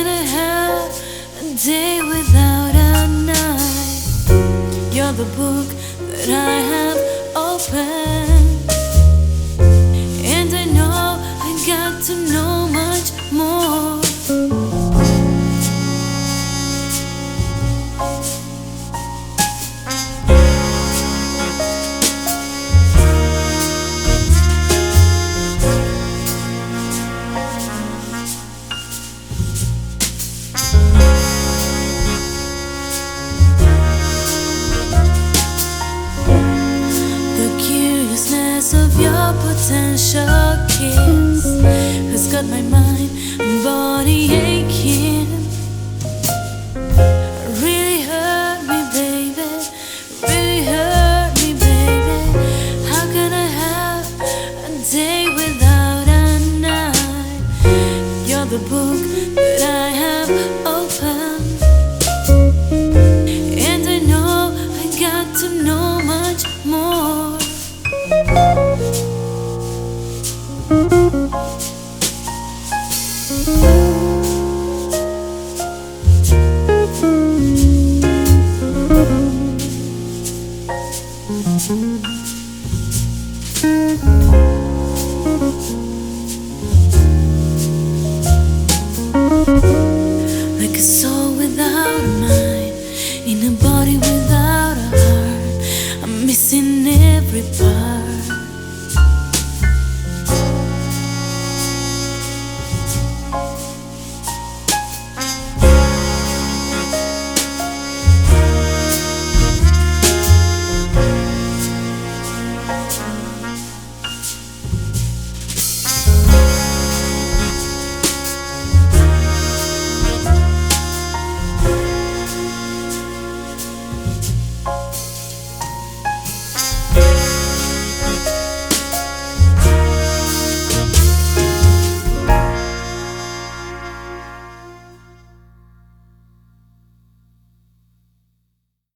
Gonna have a day without a night? You're the book that I have opened. Potential kiss has got my mind and body aching. Really hurt me, baby. Really hurt me, baby. How can I have a day without a night? You're the book